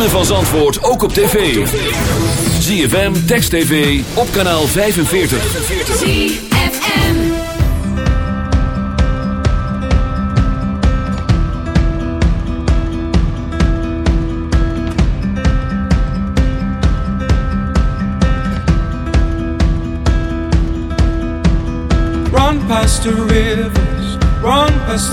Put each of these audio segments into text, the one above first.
ritme van Zandvoort ook op tv. ZFM, Text TV, op kanaal 45. ZFM. Run past the rivers, run past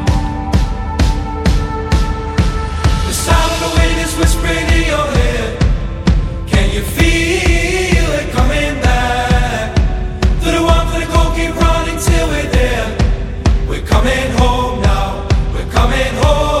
Coming home now. We're coming home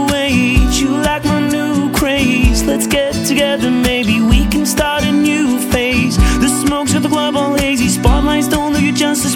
Let's get together, maybe we can start a new phase. The smokes at the club all hazy. Spotlights don't do you just justice,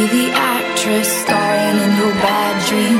The actress starring in your bad dreams.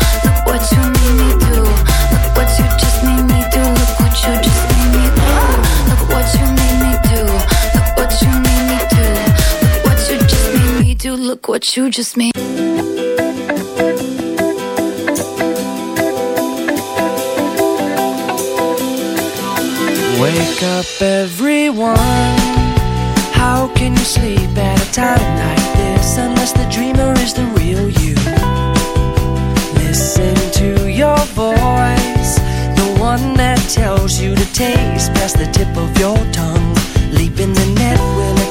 What you just made. Wake up, everyone. How can you sleep at a time like this unless the dreamer is the real you? Listen to your voice, the one that tells you to taste past the tip of your tongue. Leap in the net will.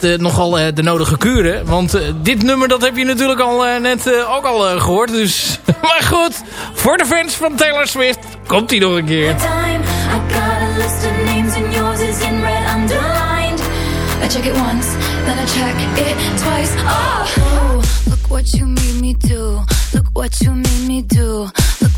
heeft eh, nogal eh, de nodige kuren. Want eh, dit nummer dat heb je natuurlijk al net ook al eh, gehoord. Dus, maar goed, voor de fans van Taylor Swift komt hij nog een keer. time. I got a list of names and yours is in red underlined. I check it once, then I check it twice. Oh, look what you made me do. Look what you made me do. Look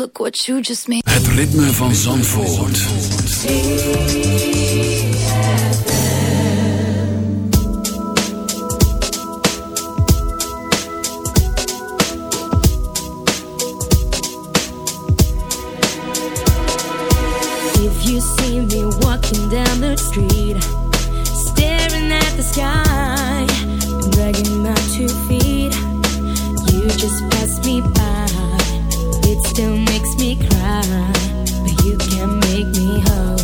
Look what you just made. Het ritme van Zandvoort. If you see me walking down the street, staring at the sky, dragging my two feet, you just pass me by. Still makes me cry, but you can make me whole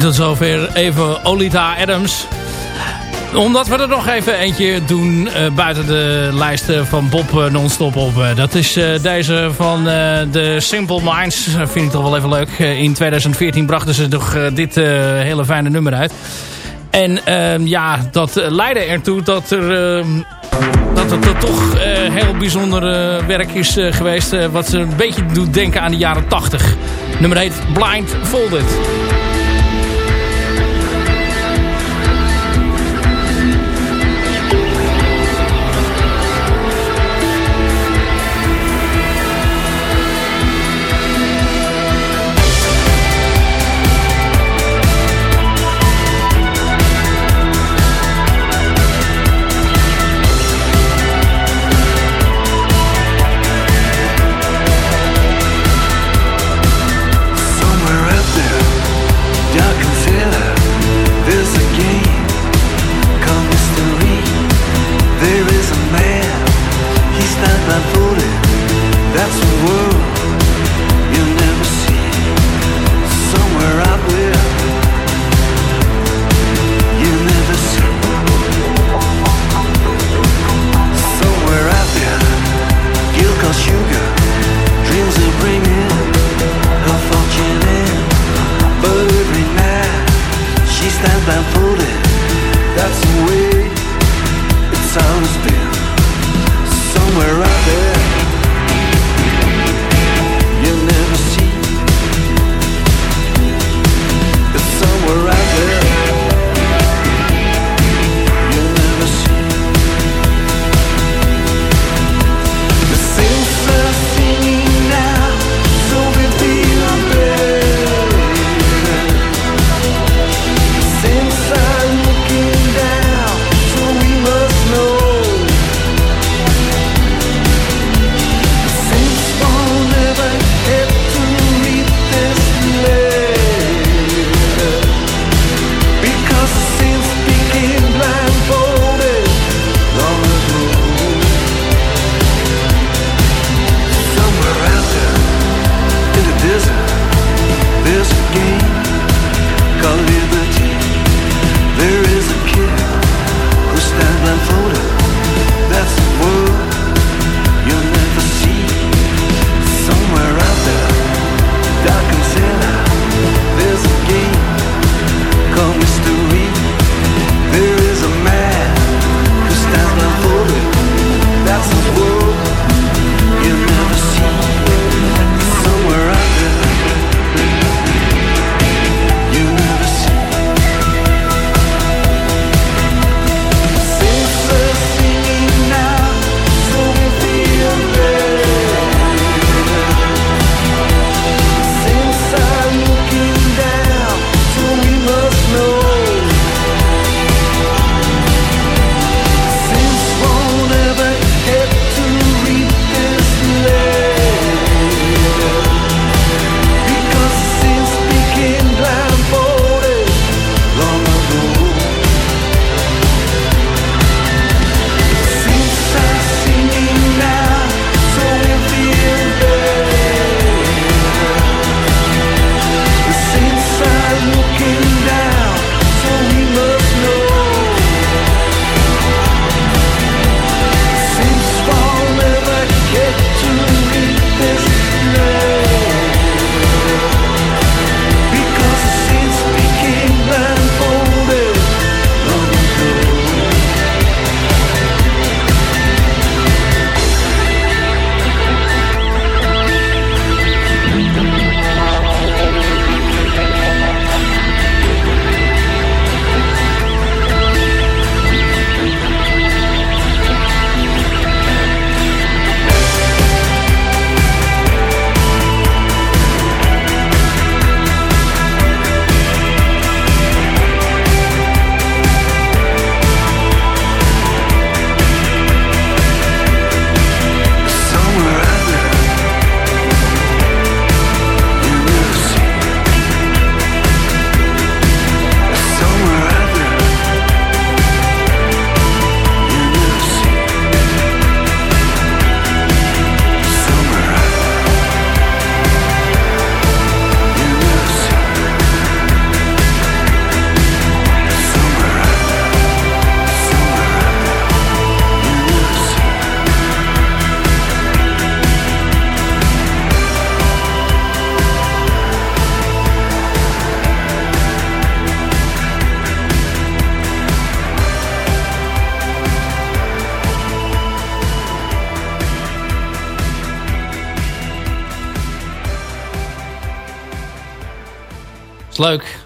En tot zover even Olita Adams. Omdat we er nog even eentje doen eh, buiten de lijsten van Bob eh, non-stop op. Eh, dat is deze van de Simple Minds. vind ik toch wel even leuk. in 2014 brachten ze toch dit hele fijne nummer uit. En ehm, ja, dat leidde ertoe dat er ehm, dat het toch heel bijzonder werk is geweest. wat ze een beetje doet denken aan de jaren 80. Nummer heet Blind Folded.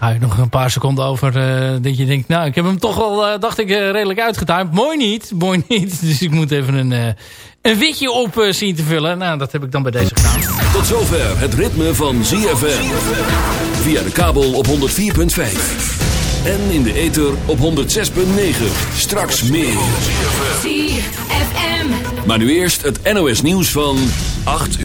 Hou je nog een paar seconden over eh, dat je denkt... Nou, ik heb hem toch wel, eh, dacht ik, eh, redelijk uitgetuimd. Mooi niet, mooi niet. Dus ik moet even een, eh, een witje op zien te vullen. Nou, dat heb ik dan bij deze gedaan. Tot zover het ritme van ZFM. Via de kabel op 104.5. En in de ether op 106.9. Straks meer. ZFM. Maar nu eerst het NOS nieuws van 8 uur.